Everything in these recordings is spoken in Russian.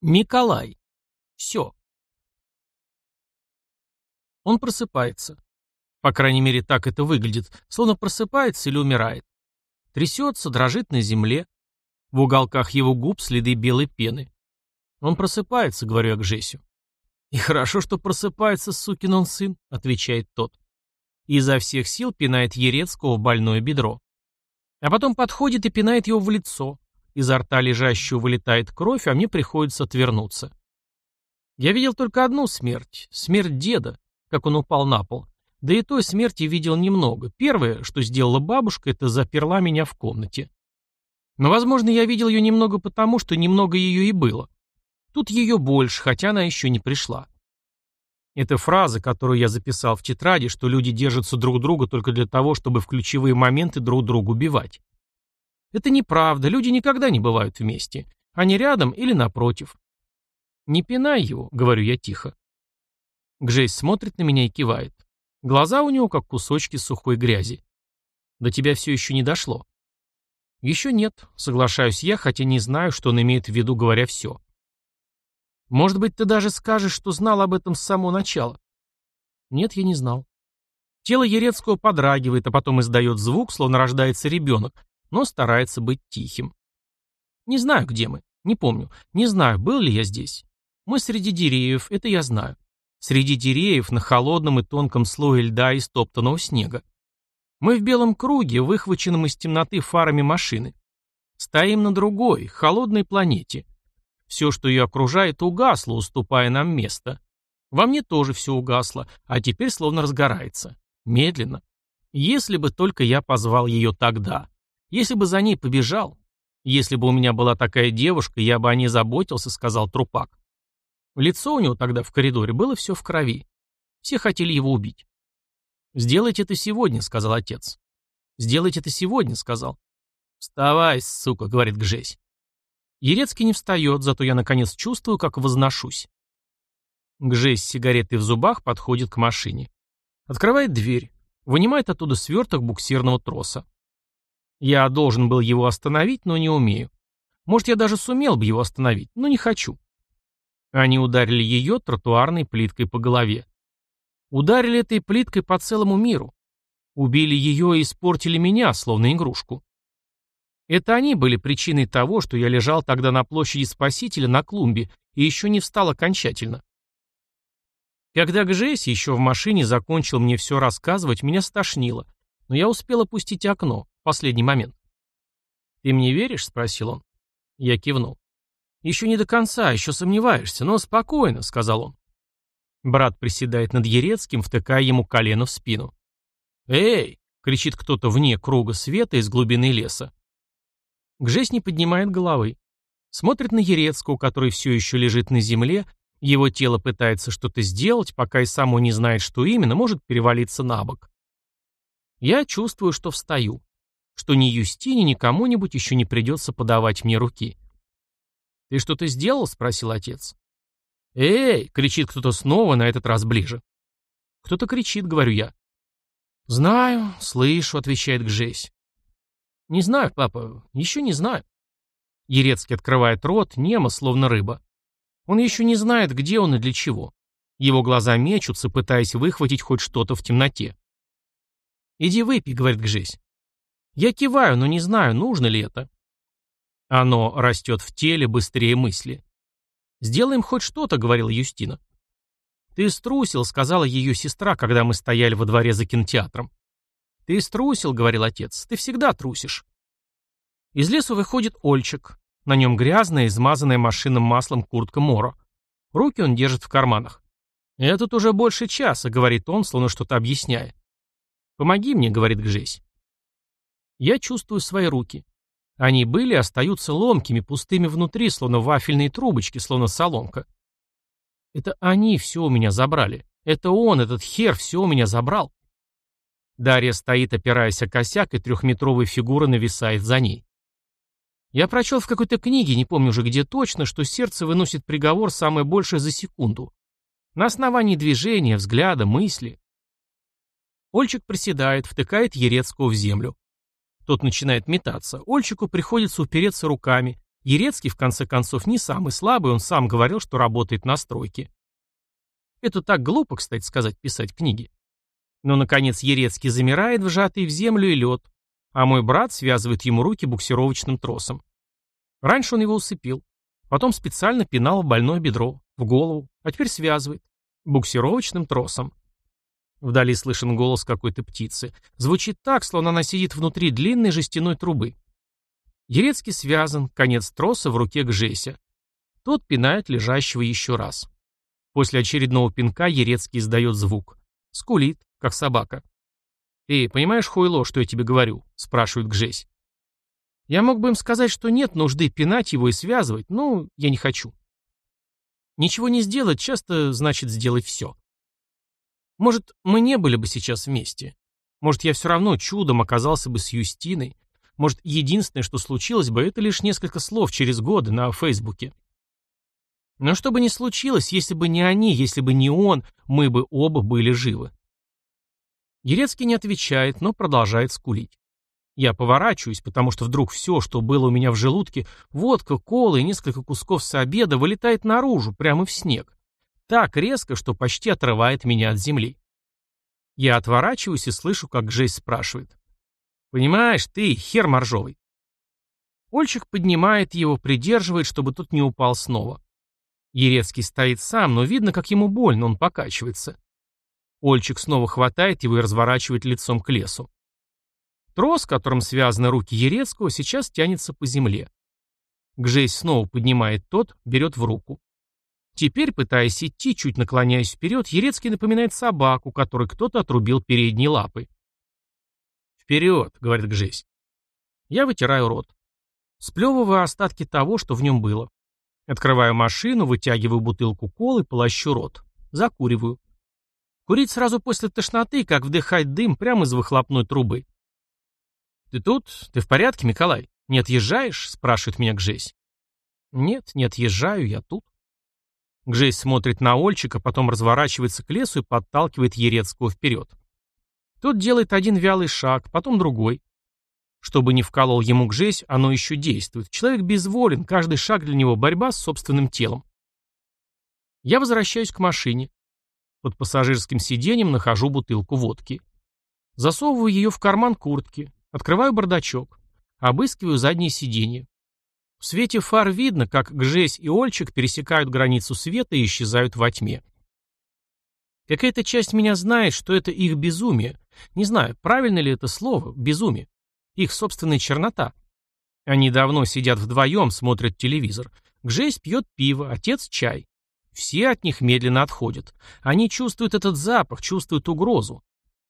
Николай. Все. Он просыпается. По крайней мере, так это выглядит, словно просыпается или умирает. Трясется, дрожит на земле. В уголках его губ следы белой пены. Он просыпается, говорю я к Жесю. «И хорошо, что просыпается, сукин он сын», — отвечает тот. И изо всех сил пинает Ерецкого в больное бедро. А потом подходит и пинает его в лицо. Изо рта лежащего вылетает кровь, а мне приходится отвернуться. Я видел только одну смерть — смерть деда, как он упал на пол. Да и той смерти видел немного. Первое, что сделала бабушка, это заперла меня в комнате. Но, возможно, я видел ее немного потому, что немного ее и было. Тут ее больше, хотя она еще не пришла. Это фраза, которую я записал в тетради, что люди держатся друг друга только для того, чтобы в ключевые моменты друг друга убивать. Это неправда, люди никогда не бывают вместе. Они рядом или напротив. «Не пинай его», — говорю я тихо. Гжейс смотрит на меня и кивает. Глаза у него как кусочки сухой грязи. До тебя все еще не дошло. Еще нет, соглашаюсь я, хотя не знаю, что он имеет в виду, говоря все. Может быть, ты даже скажешь, что знал об этом с самого начала. Нет, я не знал. Тело Ерецкого подрагивает, а потом издает звук, словно рождается ребенок, но старается быть тихим. Не знаю, где мы. Не помню. Не знаю, был ли я здесь. Мы среди деревьев, это я знаю. Среди деревьев на холодном и тонком слое льда и стоптанного снега. Мы в белом круге, выхваченном из темноты фарами машины. Стоим на другой, холодной планете. Все, что ее окружает, угасло, уступая нам место. Во мне тоже все угасло, а теперь словно разгорается. Медленно. Если бы только я позвал ее тогда. Если бы за ней побежал. Если бы у меня была такая девушка, я бы о ней заботился, сказал трупак. Лицо у него тогда в коридоре было все в крови. Все хотели его убить. «Сделайте это сегодня», — сказал отец. «Сделайте это сегодня», — сказал. «Вставай, сука», — говорит Гжесь. Ерецкий не встает, зато я наконец чувствую, как возношусь. Гжесь с сигаретой в зубах подходит к машине. Открывает дверь. Вынимает оттуда сверток буксирного троса. Я должен был его остановить, но не умею. Может, я даже сумел бы его остановить, но не хочу. Они ударили ее тротуарной плиткой по голове. Ударили этой плиткой по целому миру. Убили ее и испортили меня, словно игрушку. Это они были причиной того, что я лежал тогда на площади Спасителя на клумбе и еще не встал окончательно. Когда Гжесь еще в машине закончил мне все рассказывать, меня стошнило, но я успел опустить окно, последний момент. «Ты мне веришь?» — спросил он. Я кивнул. «Еще не до конца, еще сомневаешься, но спокойно», — сказал он. Брат приседает над Ерецким, втыкая ему колено в спину. «Эй!» — кричит кто-то вне круга света из глубины леса. Гжесь не поднимает головы. Смотрит на Ерецкого, который все еще лежит на земле, его тело пытается что-то сделать, пока и сам он не знает, что именно, может перевалиться на бок. Я чувствую, что встаю, что ни Юстине, ни кому-нибудь еще не придется подавать мне руки. «Ты что-то сделал?» — спросил отец. «Эй!» — кричит кто-то снова, на этот раз ближе. «Кто-то кричит», — говорю я. «Знаю, слышу», — отвечает Гжесь. «Не знаю, папа, еще не знаю». Ерецкий открывает рот, немо, словно рыба. Он еще не знает, где он и для чего. Его глаза мечутся, пытаясь выхватить хоть что-то в темноте. «Иди выпей», — говорит Гжесь. Я киваю, но не знаю, нужно ли это. Оно растет в теле быстрее мысли. «Сделаем хоть что-то», — говорила Юстина. «Ты струсил», — сказала ее сестра, когда мы стояли во дворе за кинотеатром. «Ты струсил», — говорил отец, — «ты всегда трусишь». Из лесу выходит Ольчик. На нем грязная, измазанная машинным маслом куртка Моро. Руки он держит в карманах. «Я тут уже больше часа», — говорит он, словно что-то объясняя. «Помоги мне», — говорит Гжесь. Я чувствую свои руки. Они были и остаются ломкими, пустыми внутри, словно вафельные трубочки, словно соломка. Это они все у меня забрали. Это он, этот хер, все у меня забрал. Дарья стоит, опираясь о косяк, и трехметровая фигура нависает за ней. Я прочел в какой-то книге, не помню уже где точно, что сердце выносит приговор самое большее за секунду. На основании движения, взгляда, мысли. Ольчик приседает, втыкает Ерецкого в землю. Тот начинает метаться. Ольчику приходится упереться руками, Ерецкий, в конце концов, не самый слабый, он сам говорил, что работает на стройке. Это так глупо, кстати сказать, писать книги. Но, наконец, Ерецкий замирает, вжатый в землю и лед, а мой брат связывает ему руки буксировочным тросом. Раньше он его усыпил, потом специально пинал в больное бедро, в голову, а теперь связывает. Буксировочным тросом. Вдали слышен голос какой-то птицы. Звучит так, словно она сидит внутри длинной жестяной трубы. Ерецкий связан, конец троса в руке Гжеся. Тот пинает лежащего еще раз. После очередного пинка Ерецкий издает звук. Скулит, как собака. «Ты понимаешь, хуйло, что я тебе говорю?» — спрашивает Гжесь. Я мог бы им сказать, что нет нужды пинать его и связывать, но я не хочу. Ничего не сделать часто значит сделать все. Может, мы не были бы сейчас вместе. Может, я все равно чудом оказался бы с Юстиной. Может, единственное, что случилось бы, это лишь несколько слов через годы на Фейсбуке. Но что бы ни случилось, если бы не они, если бы не он, мы бы оба были живы. Ерецкий не отвечает, но продолжает скулить. Я поворачиваюсь, потому что вдруг все, что было у меня в желудке, водка, кола и несколько кусков с обеда, вылетает наружу, прямо в снег. Так резко, что почти отрывает меня от земли. Я отворачиваюсь и слышу, как Джейс спрашивает. «Понимаешь, ты хер моржовый». Ольчик поднимает его, придерживает, чтобы тот не упал снова. Ерецкий стоит сам, но видно, как ему больно, он покачивается. Ольчик снова хватает его и разворачивает лицом к лесу. Трос, которым связаны руки Ерецкого, сейчас тянется по земле. Гжесь снова поднимает тот, берет в руку. Теперь, пытаясь идти, чуть наклоняясь вперед, Ерецкий напоминает собаку, которой кто-то отрубил передние лапы. «Вперед!» — говорит Гжесь. Я вытираю рот. Сплевываю остатки того, что в нем было. Открываю машину, вытягиваю бутылку колы, полощу рот. Закуриваю. Курить сразу после тошноты, как вдыхать дым прямо из выхлопной трубы. «Ты тут? Ты в порядке, Николай? Не отъезжаешь?» — спрашивает меня Гжесь. «Нет, не отъезжаю, я тут». Гжесь смотрит на Ольчика, потом разворачивается к лесу и подталкивает Ерецкого вперед. Тот делает один вялый шаг, потом другой. Чтобы не вколол ему Гжесь, оно еще действует. Человек безволен, каждый шаг для него борьба с собственным телом. Я возвращаюсь к машине. Под пассажирским сиденьем нахожу бутылку водки. Засовываю ее в карман куртки. Открываю бардачок. Обыскиваю заднее сиденье. В свете фар видно, как Гжесь и Ольчик пересекают границу света и исчезают во тьме. Какая-то часть меня знает, что это их безумие. Не знаю, правильно ли это слово, безумие. Их собственная чернота. Они давно сидят вдвоем, смотрят телевизор. Гжесь пьет пиво, отец чай. Все от них медленно отходят. Они чувствуют этот запах, чувствуют угрозу.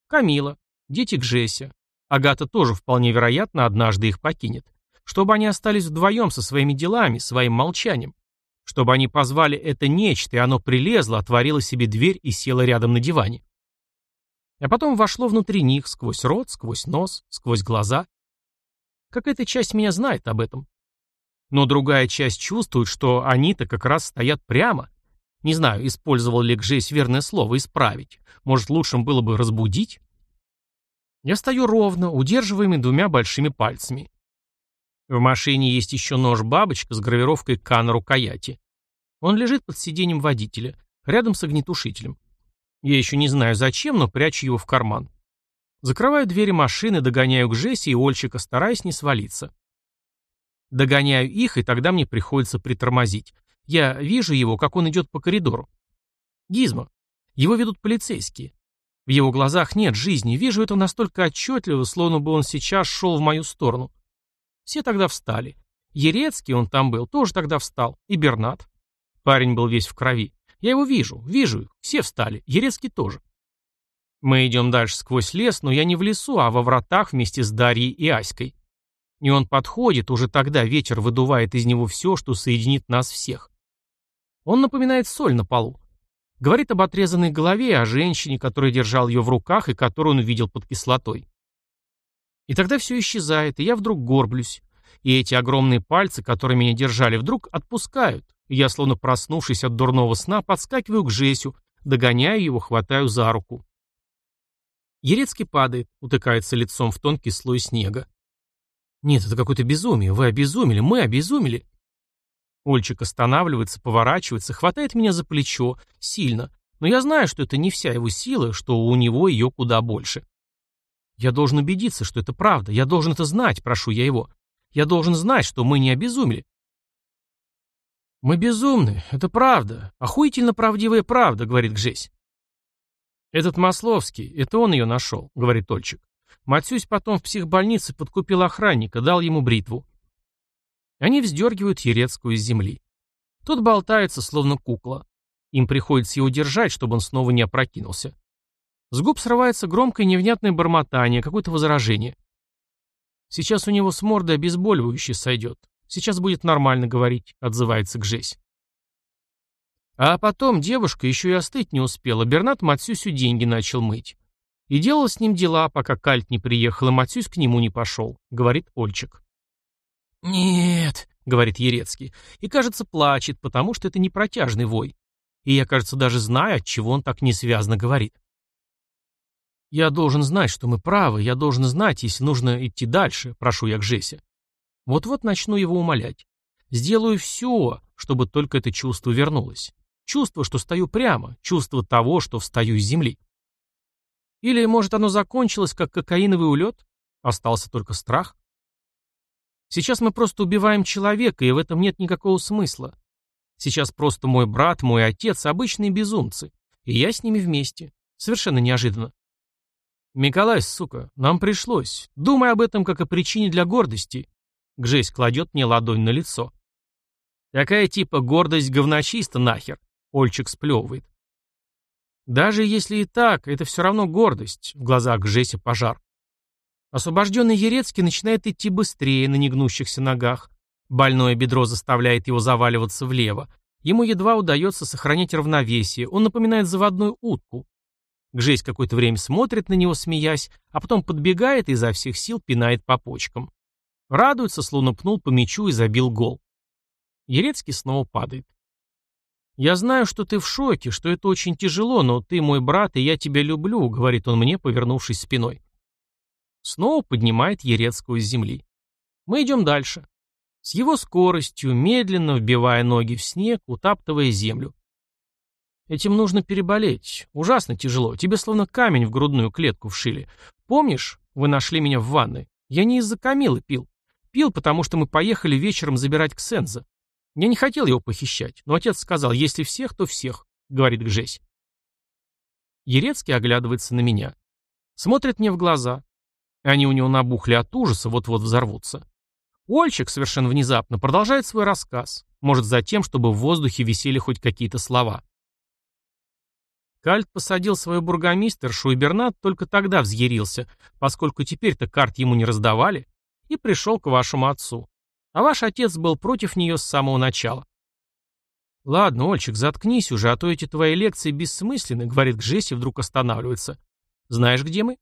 Камила, дети Гжеся. Агата тоже вполне вероятно однажды их покинет. Чтобы они остались вдвоем со своими делами, своим молчанием. Чтобы они позвали это нечто, и оно прилезло, отворило себе дверь и село рядом на диване. А потом вошло внутри них, сквозь рот, сквозь нос, сквозь глаза. Какая-то часть меня знает об этом. Но другая часть чувствует, что они-то как раз стоят прямо. Не знаю, использовал ли Гжесь верное слово «исправить». Может, лучшим было бы разбудить? Я стою ровно, удерживаемый двумя большими пальцами. В машине есть еще нож-бабочка с гравировкой «К» на рукояти. Он лежит под сиденьем водителя, рядом с огнетушителем. Я еще не знаю зачем, но прячу его в карман. Закрываю двери машины, догоняю к Жессе и Ольчика, стараясь не свалиться. Догоняю их, и тогда мне приходится притормозить. Я вижу его, как он идет по коридору. Гизмо. Его ведут полицейские. В его глазах нет жизни, вижу это настолько отчетливо, словно бы он сейчас шел в мою сторону. Все тогда встали. Ерецкий, он там был, тоже тогда встал. И Бернат. Парень был весь в крови. Я его вижу, вижу их. Все встали. Ерецкий тоже. Мы идем дальше сквозь лес, но я не в лесу, а во вратах вместе с Дарьей и Аськой. И он подходит, уже тогда ветер выдувает из него все, что соединит нас всех. Он напоминает соль на полу. Говорит об отрезанной голове, о женщине, которая держал ее в руках и которую он увидел под кислотой. И тогда все исчезает, и я вдруг горблюсь. И эти огромные пальцы, которые меня держали, вдруг отпускают. И я, словно проснувшись от дурного сна, подскакиваю к Жесю, догоняю его, хватаю за руку. Ерецкий падает, утыкается лицом в тонкий слой снега. Нет, это какое-то безумие. Вы обезумели, мы обезумели. Ольчик останавливается, поворачивается, хватает меня за плечо, сильно, но я знаю, что это не вся его сила, что у него ее куда больше. Я должен убедиться, что это правда, я должен это знать, прошу я его. Я должен знать, что мы не обезумели. «Мы безумны, это правда, охуительно правдивая правда», — говорит Гжесь. «Этот Масловский, это он ее нашел», — говорит Тольчик. Матсюсь потом в психбольнице подкупил охранника, дал ему бритву. Они вздергивают Ерецкую из земли. Тот болтается, словно кукла. Им приходится его держать, чтобы он снова не опрокинулся. С губ срывается громкое невнятное бормотание, какое-то возражение. Сейчас у него с морды обезболивающее сойдет. Сейчас будет нормально говорить, отзывается Гжесь. А потом девушка еще и остыть не успела. Бернат Матсюсю деньги начал мыть. И делал с ним дела, пока Кальт не приехал, и Матсюсь к нему не пошел, говорит Ольчик. «Нет», — говорит Ерецкий, и, кажется, плачет, потому что это не протяжный вой. И я, кажется, даже знаю, от чего он так несвязно говорит. «Я должен знать, что мы правы, я должен знать, если нужно идти дальше», — прошу я к Жесе. Вот-вот начну его умолять. Сделаю все, чтобы только это чувство вернулось. Чувство, что стою прямо, чувство того, что встаю из земли. Или, может, оно закончилось, как кокаиновый улет? Остался только страх? Сейчас мы просто убиваем человека, и в этом нет никакого смысла. Сейчас просто мой брат, мой отец — обычные безумцы, и я с ними вместе. Совершенно неожиданно. «Миколай, сука, нам пришлось. Думай об этом как о причине для гордости». Гжесь кладет мне ладонь на лицо. «Какая типа гордость говночиста нахер?» Ольчик сплевывает. «Даже если и так, это все равно гордость», — в глазах Гжеся пожар. Освобожденный Ерецкий начинает идти быстрее на негнущихся ногах. Больное бедро заставляет его заваливаться влево. Ему едва удается сохранять равновесие, он напоминает заводную утку. Гжесь какое-то время смотрит на него, смеясь, а потом подбегает и изо всех сил пинает по почкам. Радуется, словно пнул по мячу и забил гол. Ерецкий снова падает. «Я знаю, что ты в шоке, что это очень тяжело, но ты мой брат, и я тебя люблю», — говорит он мне, повернувшись спиной. Снова поднимает Ерецкую с земли. Мы идем дальше. С его скоростью, медленно вбивая ноги в снег, утаптывая землю. Этим нужно переболеть. Ужасно тяжело. Тебе словно камень в грудную клетку вшили. Помнишь, вы нашли меня в ванной? Я не из-за Камилы пил. Пил, потому что мы поехали вечером забирать Ксенза. Я не хотел его похищать, но отец сказал, если всех, то всех, говорит Гжесь. Ерецкий оглядывается на меня. Смотрит мне в глаза. Они у него набухли от ужаса, вот-вот взорвутся. Ольчик совершенно внезапно продолжает свой рассказ. Может, за тем, чтобы в воздухе висели хоть какие-то слова. Кальт посадил свою бургомистершу, и Бернат только тогда взъярился, поскольку теперь-то карт ему не раздавали, и пришел к вашему отцу. А ваш отец был против нее с самого начала. «Ладно, Ольчик, заткнись уже, а то эти твои лекции бессмысленны», — говорит Гжеси, вдруг останавливается. «Знаешь, где мы?»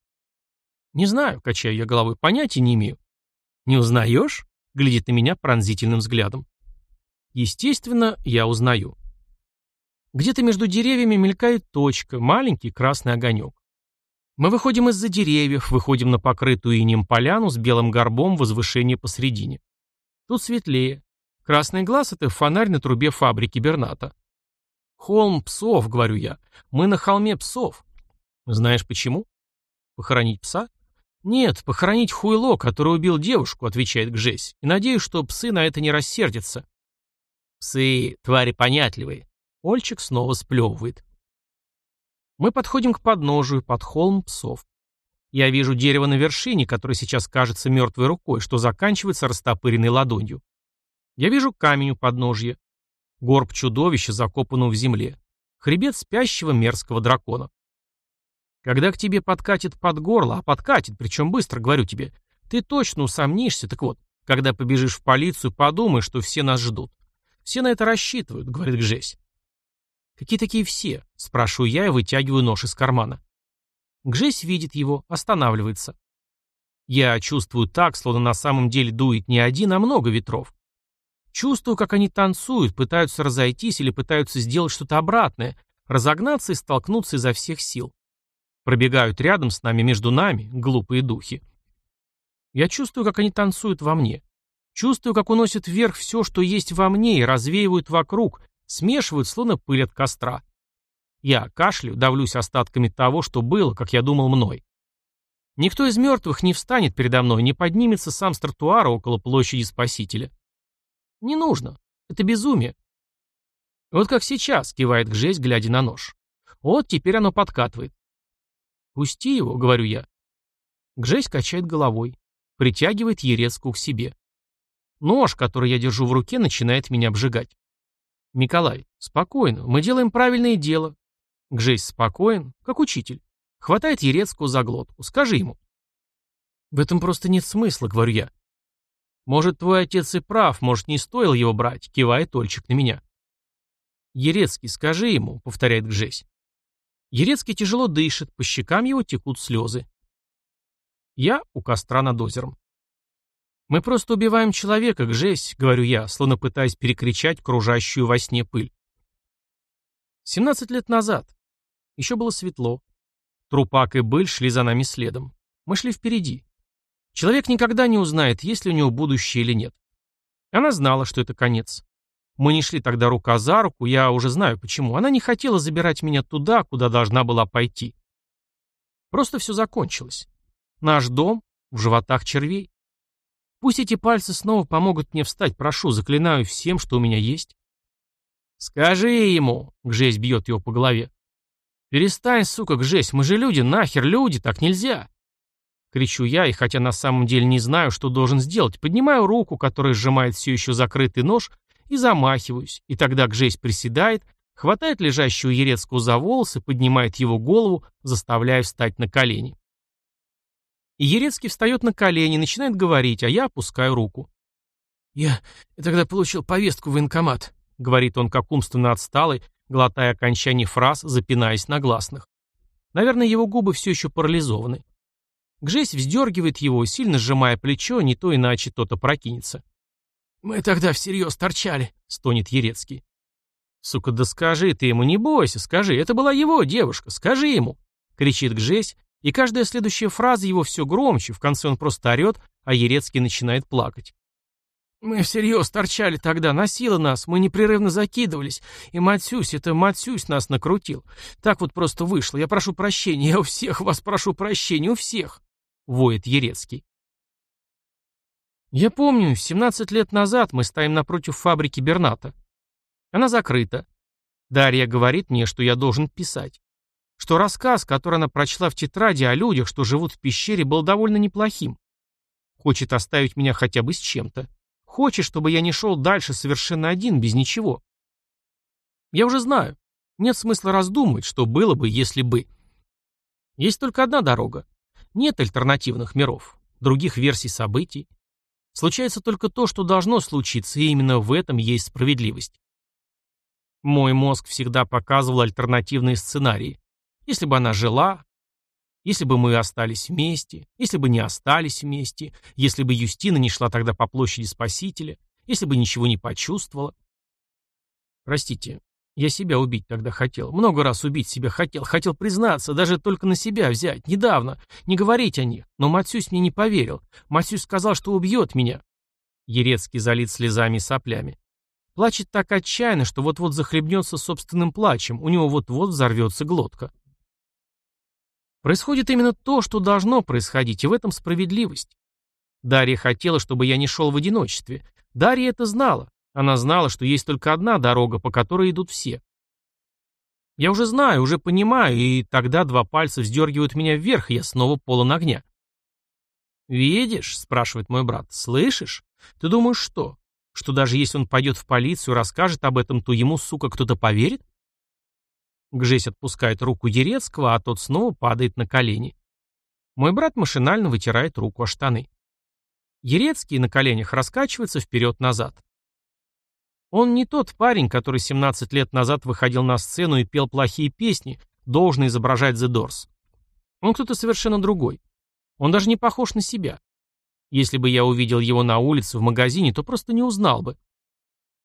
«Не знаю», — качаю я головой, — «понятия не имею». «Не узнаешь?» — глядит на меня пронзительным взглядом. Естественно, я узнаю. Где-то между деревьями мелькает точка, маленький красный огонек. Мы выходим из-за деревьев, выходим на покрытую инем поляну с белым горбом возвышения посредине. Тут светлее. Красный глаз — это фонарь на трубе фабрики Берната. «Холм псов», — говорю я. «Мы на холме псов». Знаешь почему? Похоронить пса? «Нет, похоронить хуйло, который убил девушку», — отвечает Гжесь, «и надеюсь, что псы на это не рассердятся». «Псы — твари понятливые». Ольчик снова сплевывает. Мы подходим к подножию, под холм псов. Я вижу дерево на вершине, которое сейчас кажется мертвой рукой, что заканчивается растопыренной ладонью. Я вижу камень у подножья. Горб чудовища, закопанного в земле. Хребет спящего мерзкого дракона. Когда к тебе подкатит под горло, а подкатит, причем быстро, говорю тебе, ты точно усомнишься, так вот, когда побежишь в полицию, подумай, что все нас ждут. Все на это рассчитывают, говорит Гжесь. Какие такие все? Спрашиваю я и вытягиваю нож из кармана. Гжесь видит его, останавливается. Я чувствую так, словно на самом деле дует не один, а много ветров. Чувствую, как они танцуют, пытаются разойтись или пытаются сделать что-то обратное, разогнаться и столкнуться изо всех сил. Пробегают рядом с нами, между нами, глупые духи. Я чувствую, как они танцуют во мне. Чувствую, как уносят вверх все, что есть во мне, и развеивают вокруг, смешивают, словно пыль от костра. Я кашлю, давлюсь остатками того, что было, как я думал, мной. Никто из мертвых не встанет передо мной, не поднимется сам с тротуара около площади Спасителя. Не нужно. Это безумие. Вот как сейчас, кивает Гжесь, глядя на нож. Вот теперь оно подкатывает. Пусти его, говорю я. Гжесь качает головой, притягивает Ерецкую к себе. Нож, который я держу в руке, начинает меня обжигать. Николай, спокойно, мы делаем правильное дело. Гжесь спокоен, как учитель. Хватает Ерецкую за глотку. Скажи ему. В этом просто нет смысла, говорю я. Может, твой отец и прав, может, не стоило его брать, кивает Ольчик на меня. Ерецкий, скажи ему, повторяет Гжесь. Ерецкий тяжело дышит, по щекам его текут слезы. Я у костра над озером. «Мы просто убиваем человека, Гжесь», — говорю я, словно пытаясь перекричать кружащую во сне пыль. Семнадцать лет назад. Еще было светло. Трупак и Быль шли за нами следом. Мы шли впереди. Человек никогда не узнает, есть ли у него будущее или нет. Она знала, что это конец. Мы не шли тогда рука за руку, я уже знаю почему. Она не хотела забирать меня туда, куда должна была пойти. Просто все закончилось. Наш дом в животах червей. Пусть эти пальцы снова помогут мне встать, прошу, заклинаю всем, что у меня есть. Скажи ему, Гжесь бьет его по голове. Перестань, сука, Гжесь, мы же люди, нахер люди, так нельзя. Кричу я, и хотя на самом деле не знаю, что должен сделать, поднимаю руку, которая сжимает все еще закрытый нож, и замахиваюсь, и тогда Гжесь приседает, хватает лежащего Ерецкого за волосы, поднимает его голову, заставляя встать на колени. И Ерецкий встает на колени, начинает говорить, а я опускаю руку. «Я тогда получил повестку в военкомат», — говорит он как умственно отсталый, глотая окончание фраз, запинаясь на гласных. Наверное, его губы все еще парализованы. Гжесь вздергивает его, сильно сжимая плечо, не то иначе то-то прокинется. «Мы тогда всерьез торчали», — стонет Ерецкий. «Сука, да скажи ты ему, не бойся, скажи, это была его девушка, скажи ему», — кричит Гжесь, и каждая следующая фраза его все громче, в конце он просто орет, а Ерецкий начинает плакать. «Мы всерьез торчали тогда, носила нас, мы непрерывно закидывались, и Матсюсь, это Матсюсь нас накрутил. Так вот просто вышло, я прошу прощения, я у всех вас прошу прощения, у всех», — воет Ерецкий. Я помню, 17 лет назад мы стоим напротив фабрики Берната. Она закрыта. Дарья говорит мне, что я должен писать что рассказ, который она прочла в тетради о людях, что живут в пещере, был довольно неплохим. Хочет оставить меня хотя бы с чем-то. Хочет, чтобы я не шел дальше совершенно один, без ничего. Я уже знаю. Нет смысла раздумывать, что было бы, если бы. Есть только одна дорога. Нет альтернативных миров, других версий событий. Случается только то, что должно случиться, и именно в этом есть справедливость. Мой мозг всегда показывал альтернативные сценарии. Если бы она жила, если бы мы остались вместе, если бы не остались вместе, если бы Юстина не шла тогда по площади Спасителя, если бы ничего не почувствовала. Простите, я себя убить тогда хотел. Много раз убить себя хотел. Хотел признаться, даже только на себя взять. Недавно. Не говорить о них. Но Матсюсь мне не поверил. Матсюсь сказал, что убьет меня. Ерецкий залит слезами и соплями. Плачет так отчаянно, что вот-вот захлебнется собственным плачем. У него вот-вот взорвется глотка. Происходит именно то, что должно происходить, и в этом справедливость. Дарья хотела, чтобы я не шел в одиночестве. Дарья это знала. Она знала, что есть только одна дорога, по которой идут все. Я уже знаю, уже понимаю, и тогда два пальца вздергивают меня вверх, и я снова полон огня. «Видишь?» — спрашивает мой брат. «Слышишь? Ты думаешь, что? Что даже если он пойдет в полицию расскажет об этом, то ему, сука, кто-то поверит? Гжесь отпускает руку Ерецкого, а тот снова падает на колени. Мой брат машинально вытирает руку о штаны. Ерецкий на коленях раскачивается вперед-назад. Он не тот парень, который 17 лет назад выходил на сцену и пел плохие песни, должен изображать The Doors. Он кто-то совершенно другой. Он даже не похож на себя. Если бы я увидел его на улице, в магазине, то просто не узнал бы.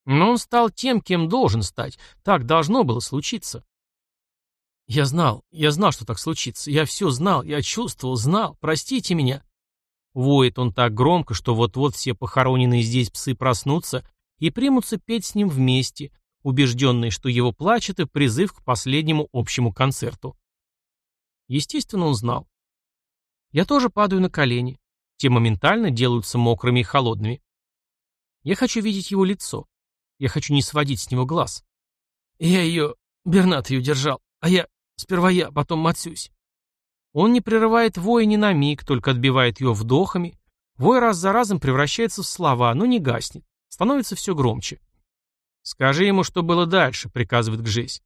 Но он стал тем, кем должен стать. Так должно было случиться. Я знал, я знал, что так случится. Я все знал, я чувствовал, знал. Простите меня. Воет он так громко, что вот-вот все похороненные здесь псы проснутся и примутся петь с ним вместе, убежденные, что его плач — это призыв к последнему общему концерту. Естественно, он знал. Я тоже падаю на колени. Те моментально делаются мокрыми и холодными. Я хочу видеть его лицо. Я хочу не сводить с него глаз. Я ее... Бернат ее держал, а я... Сперва я, потом Матсюсь. Он не прерывает воя ни на миг, только отбивает ее вдохами. Вой раз за разом превращается в слова, но не гаснет. Становится все громче. «Скажи ему, что было дальше», — приказывает Гжесь.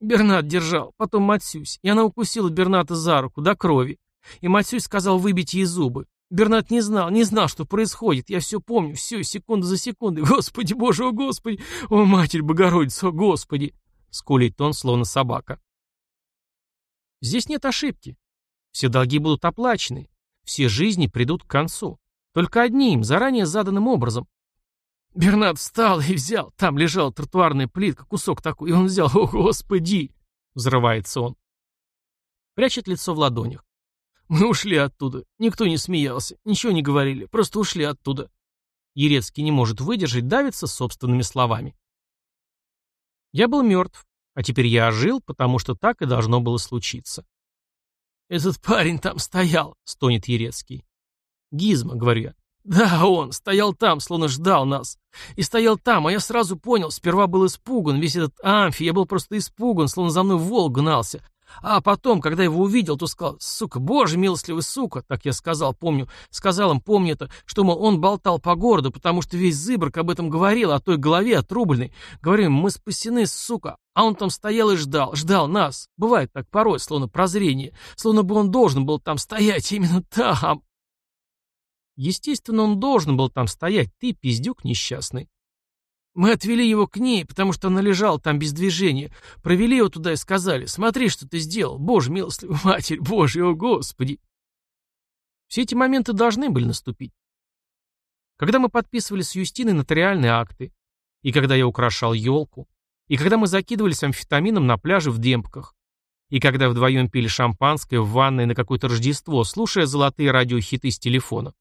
Бернат держал, потом Матсюсь, и она укусила Берната за руку до крови. И Матсюсь сказал выбить ей зубы. Бернат не знал, не знал, что происходит. Я все помню, все, секунду за секундой. Господи, Боже, о Господи! О, Матерь Богородица, о Господи! Скулит он, словно собака. Здесь нет ошибки. Все долги будут оплачены. Все жизни придут к концу. Только одним, заранее заданным образом. Бернат встал и взял. Там лежала тротуарная плитка, кусок такой. И он взял. О, Господи! Взрывается он. Прячет лицо в ладонях. Мы ушли оттуда. Никто не смеялся, ничего не говорили, просто ушли оттуда. Ерецкий не может выдержать, давится собственными словами. Я был мертв, а теперь я ожил, потому что так и должно было случиться. «Этот парень там стоял», — стонет Ерецкий. «Гизма», — говорю я. «Да, он стоял там, словно ждал нас. И стоял там, а я сразу понял, сперва был испуган, весь этот амфи, я был просто испуган, словно за мной волк гнался. А потом, когда его увидел, то сказал, сука, боже милостливый, сука, так я сказал, помню, сказал им, помню это, что, мол, он болтал по городу, потому что весь Зыброк об этом говорил, о той голове отрубленной. Говорю им, мы спасены, сука. А он там стоял и ждал, ждал нас. Бывает так порой, словно прозрение, словно бы он должен был там стоять именно там. Естественно, он должен был там стоять, ты пиздюк несчастный. Мы отвели его к ней, потому что она лежала там без движения. Провели его туда и сказали, смотри, что ты сделал. Боже, милостливый Матерь, Боже, о Господи. Все эти моменты должны были наступить. Когда мы подписывали с Юстиной нотариальные акты, и когда я украшал елку, и когда мы закидывались амфетамином на пляже в Демпках, и когда вдвоем пили шампанское в ванной на какое-то Рождество, слушая золотые радиохиты с телефона.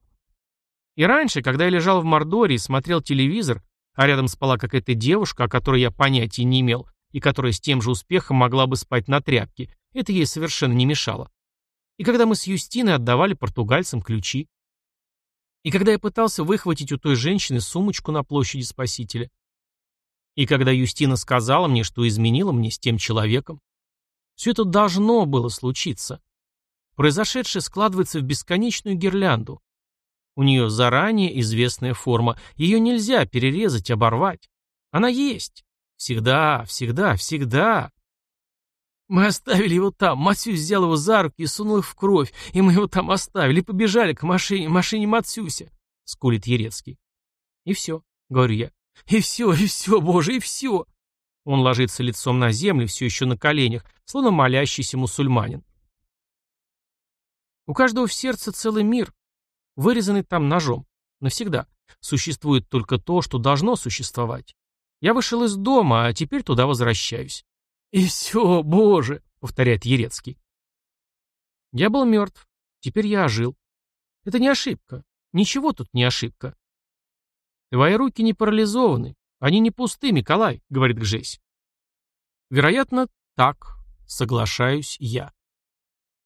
И раньше, когда я лежал в Мордоре и смотрел телевизор, а рядом спала какая-то девушка, о которой я понятия не имел, и которая с тем же успехом могла бы спать на тряпке. Это ей совершенно не мешало. И когда мы с Юстиной отдавали португальцам ключи. И когда я пытался выхватить у той женщины сумочку на площади Спасителя. И когда Юстина сказала мне, что изменила мне с тем человеком. Все это должно было случиться. Произошедшее складывается в бесконечную гирлянду. У нее заранее известная форма. Ее нельзя перерезать, оборвать. Она есть. Всегда, всегда, всегда. Мы оставили его там. Матсюсь взял его за руки и сунул их в кровь. И мы его там оставили. И побежали к машине, машине Матсюся. Скулит Ерецкий. И все, говорю я. И все, и все, боже, и все. Он ложится лицом на землю, все еще на коленях, словно молящийся мусульманин. У каждого в сердце целый мир, вырезанный там ножом. Навсегда. Существует только то, что должно существовать. Я вышел из дома, а теперь туда возвращаюсь. И все, боже, повторяет Ерецкий. Я был мертв. Теперь я ожил. Это не ошибка. Ничего тут не ошибка. Твои руки не парализованы. Они не пусты, Миколай, говорит Гжесь. Вероятно, так, соглашаюсь я.